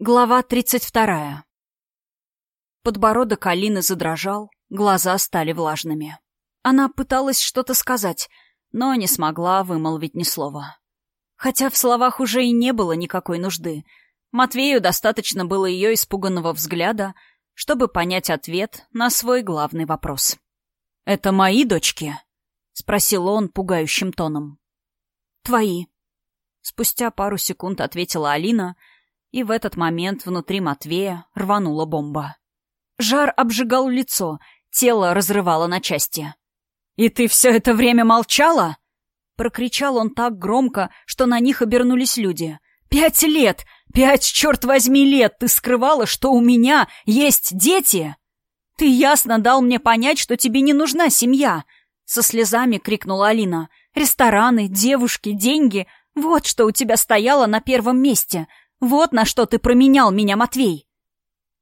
Глава тридцать вторая. Подбородок Алины задрожал, глаза стали влажными. Она пыталась что-то сказать, но не смогла вымолвить ни слова. Хотя в словах уже и не было никакой нужды. Матвею достаточно было ее испуганного взгляда, чтобы понять ответ на свой главный вопрос. «Это мои дочки?» — спросил он пугающим тоном. «Твои». Спустя пару секунд ответила Алина — и в этот момент внутри Матвея рванула бомба. Жар обжигал лицо, тело разрывало на части. «И ты все это время молчала?» Прокричал он так громко, что на них обернулись люди. «Пять лет! Пять, черт возьми, лет ты скрывала, что у меня есть дети!» «Ты ясно дал мне понять, что тебе не нужна семья!» Со слезами крикнула Алина. «Рестораны, девушки, деньги — вот что у тебя стояло на первом месте. Вот на что ты променял меня, Матвей!»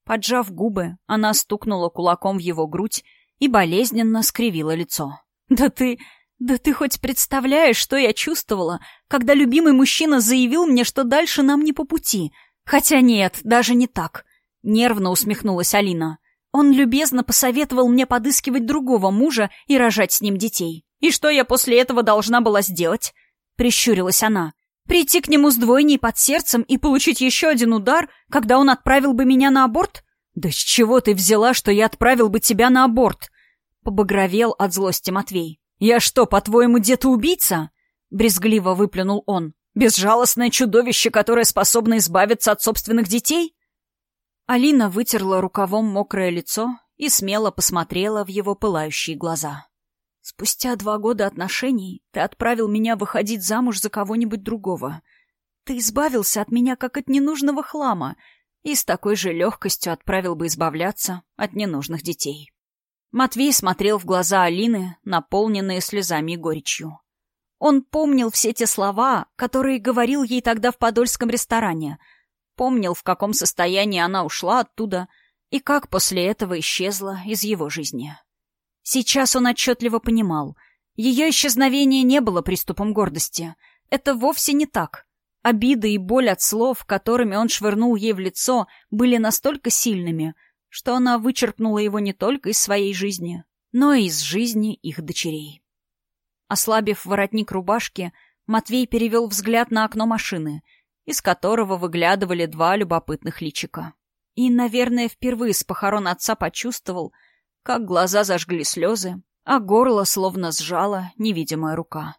Поджав губы, она стукнула кулаком в его грудь и болезненно скривила лицо. «Да ты... да ты хоть представляешь, что я чувствовала, когда любимый мужчина заявил мне, что дальше нам не по пути? Хотя нет, даже не так!» Нервно усмехнулась Алина. «Он любезно посоветовал мне подыскивать другого мужа и рожать с ним детей. И что я после этого должна была сделать?» Прищурилась она. Прийти к нему с двойней под сердцем и получить еще один удар, когда он отправил бы меня на аборт? Да с чего ты взяла, что я отправил бы тебя на аборт? Побагровел от злости Матвей. Я что, по-твоему, дед-убийца? Брезгливо выплюнул он. Безжалостное чудовище, которое способно избавиться от собственных детей? Алина вытерла рукавом мокрое лицо и смело посмотрела в его пылающие глаза. Спустя два года отношений ты отправил меня выходить замуж за кого-нибудь другого. Ты избавился от меня, как от ненужного хлама, и с такой же легкостью отправил бы избавляться от ненужных детей. Матвей смотрел в глаза Алины, наполненные слезами и горечью. Он помнил все те слова, которые говорил ей тогда в подольском ресторане, помнил, в каком состоянии она ушла оттуда и как после этого исчезла из его жизни. Сейчас он отчетливо понимал. Ее исчезновение не было приступом гордости. Это вовсе не так. Обида и боль от слов, которыми он швырнул ей в лицо, были настолько сильными, что она вычеркнула его не только из своей жизни, но и из жизни их дочерей. Ослабив воротник рубашки, Матвей перевел взгляд на окно машины, из которого выглядывали два любопытных личика. И, наверное, впервые с похорон отца почувствовал — как глаза зажгли слезы, а горло словно сжала невидимая рука.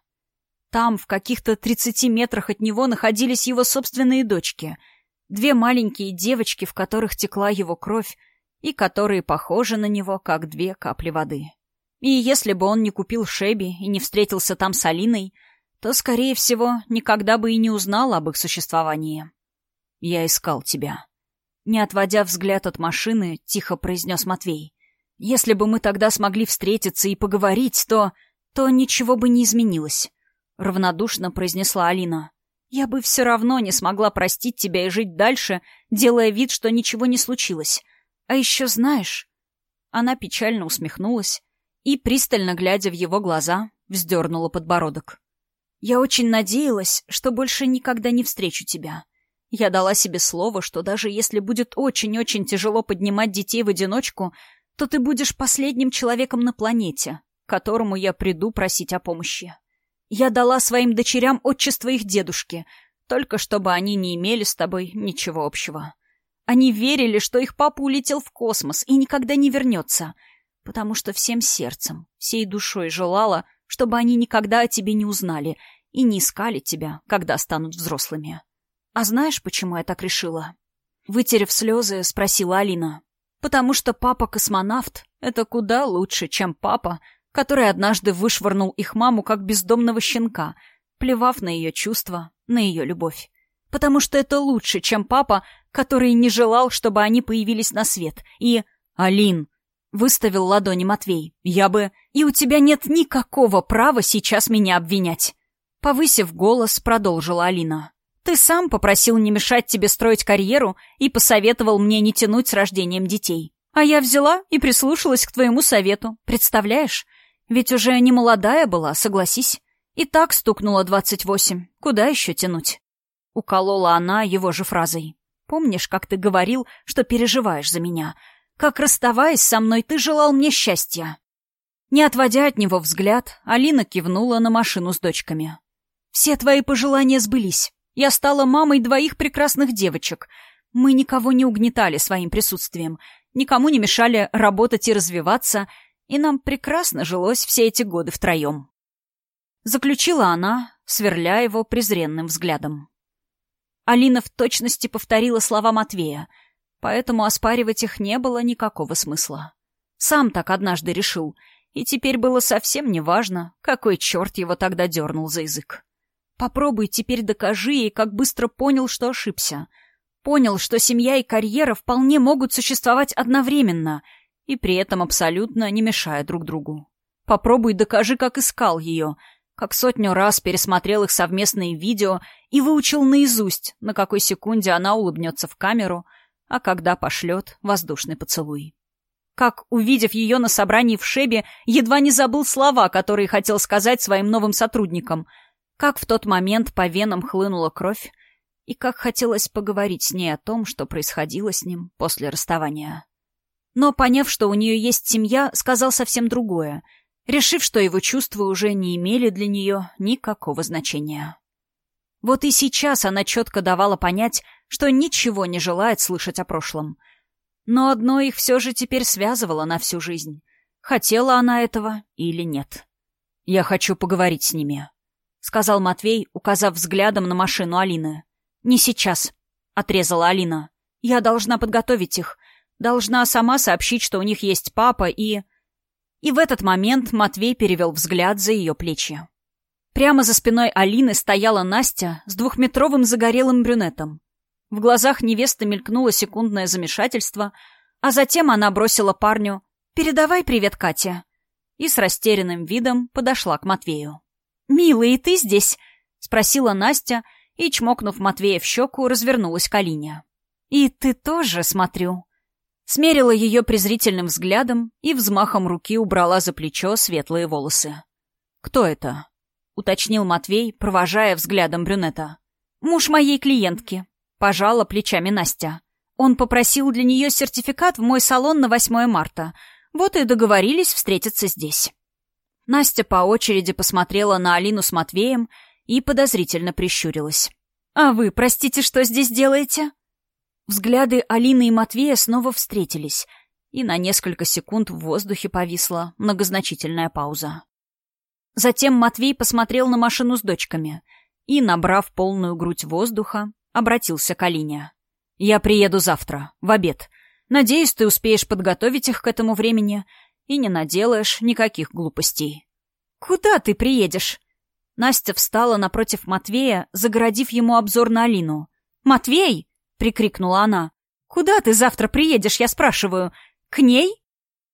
Там, в каких-то тридцати метрах от него, находились его собственные дочки. Две маленькие девочки, в которых текла его кровь, и которые похожи на него, как две капли воды. И если бы он не купил Шеби и не встретился там с Алиной, то, скорее всего, никогда бы и не узнал об их существовании. «Я искал тебя». Не отводя взгляд от машины, тихо произнес Матвей. Если бы мы тогда смогли встретиться и поговорить, то... то ничего бы не изменилось», — равнодушно произнесла Алина. «Я бы все равно не смогла простить тебя и жить дальше, делая вид, что ничего не случилось. А еще знаешь...» Она печально усмехнулась и, пристально глядя в его глаза, вздернула подбородок. «Я очень надеялась, что больше никогда не встречу тебя. Я дала себе слово, что даже если будет очень-очень тяжело поднимать детей в одиночку, то ты будешь последним человеком на планете, которому я приду просить о помощи. Я дала своим дочерям отчество их дедушки, только чтобы они не имели с тобой ничего общего. Они верили, что их папа улетел в космос и никогда не вернется, потому что всем сердцем, всей душой желала, чтобы они никогда о тебе не узнали и не искали тебя, когда станут взрослыми. А знаешь, почему я так решила? Вытерев слезы, спросила Алина. Потому что папа-космонавт — это куда лучше, чем папа, который однажды вышвырнул их маму как бездомного щенка, плевав на ее чувства, на ее любовь. Потому что это лучше, чем папа, который не желал, чтобы они появились на свет. И... «Алин!» — выставил ладони Матвей. «Я бы... И у тебя нет никакого права сейчас меня обвинять!» Повысив голос, продолжила Алина. Ты сам попросил не мешать тебе строить карьеру и посоветовал мне не тянуть с рождением детей. А я взяла и прислушалась к твоему совету. Представляешь? Ведь уже не молодая была, согласись. И так стукнула двадцать восемь. Куда еще тянуть? Уколола она его же фразой. Помнишь, как ты говорил, что переживаешь за меня? Как, расставаясь со мной, ты желал мне счастья?» Не отводя от него взгляд, Алина кивнула на машину с дочками. «Все твои пожелания сбылись. Я стала мамой двоих прекрасных девочек. Мы никого не угнетали своим присутствием, никому не мешали работать и развиваться, и нам прекрасно жилось все эти годы втроем». Заключила она, сверля его презренным взглядом. Алина в точности повторила слова Матвея, поэтому оспаривать их не было никакого смысла. Сам так однажды решил, и теперь было совсем неважно, какой черт его тогда дернул за язык. Попробуй теперь докажи ей, как быстро понял, что ошибся. Понял, что семья и карьера вполне могут существовать одновременно и при этом абсолютно не мешая друг другу. Попробуй докажи, как искал ее — как сотню раз пересмотрел их совместные видео и выучил наизусть, на какой секунде она улыбнется в камеру, а когда пошлет воздушный поцелуй. Как, увидев ее на собрании в Шебе, едва не забыл слова, которые хотел сказать своим новым сотрудникам. Как в тот момент по венам хлынула кровь, и как хотелось поговорить с ней о том, что происходило с ним после расставания. Но, поняв, что у нее есть семья, сказал совсем другое — решив, что его чувства уже не имели для нее никакого значения. Вот и сейчас она четко давала понять, что ничего не желает слышать о прошлом. Но одно их все же теперь связывало на всю жизнь. Хотела она этого или нет. «Я хочу поговорить с ними», — сказал Матвей, указав взглядом на машину Алины. «Не сейчас», — отрезала Алина. «Я должна подготовить их. Должна сама сообщить, что у них есть папа и...» И в этот момент Матвей перевел взгляд за ее плечи. Прямо за спиной Алины стояла Настя с двухметровым загорелым брюнетом. В глазах невесты мелькнуло секундное замешательство, а затем она бросила парню «Передавай привет Кате» и с растерянным видом подошла к Матвею. «Милый, и ты здесь?» — спросила Настя и, чмокнув Матвея в щеку, развернулась к Алине. «И ты тоже, смотрю?» смерила ее презрительным взглядом и взмахом руки убрала за плечо светлые волосы. «Кто это?» — уточнил Матвей, провожая взглядом брюнета. «Муж моей клиентки», — пожала плечами Настя. «Он попросил для нее сертификат в мой салон на 8 марта. Вот и договорились встретиться здесь». Настя по очереди посмотрела на Алину с Матвеем и подозрительно прищурилась. «А вы, простите, что здесь делаете?» Взгляды Алины и Матвея снова встретились, и на несколько секунд в воздухе повисла многозначительная пауза. Затем Матвей посмотрел на машину с дочками и, набрав полную грудь воздуха, обратился к Алине. «Я приеду завтра, в обед. Надеюсь, ты успеешь подготовить их к этому времени и не наделаешь никаких глупостей». «Куда ты приедешь?» Настя встала напротив Матвея, загородив ему обзор на Алину. «Матвей!» — прикрикнула она. «Куда ты завтра приедешь, я спрашиваю? К ней?»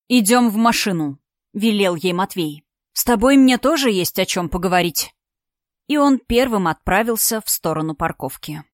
«Идем в машину», — велел ей Матвей. «С тобой мне тоже есть о чем поговорить». И он первым отправился в сторону парковки.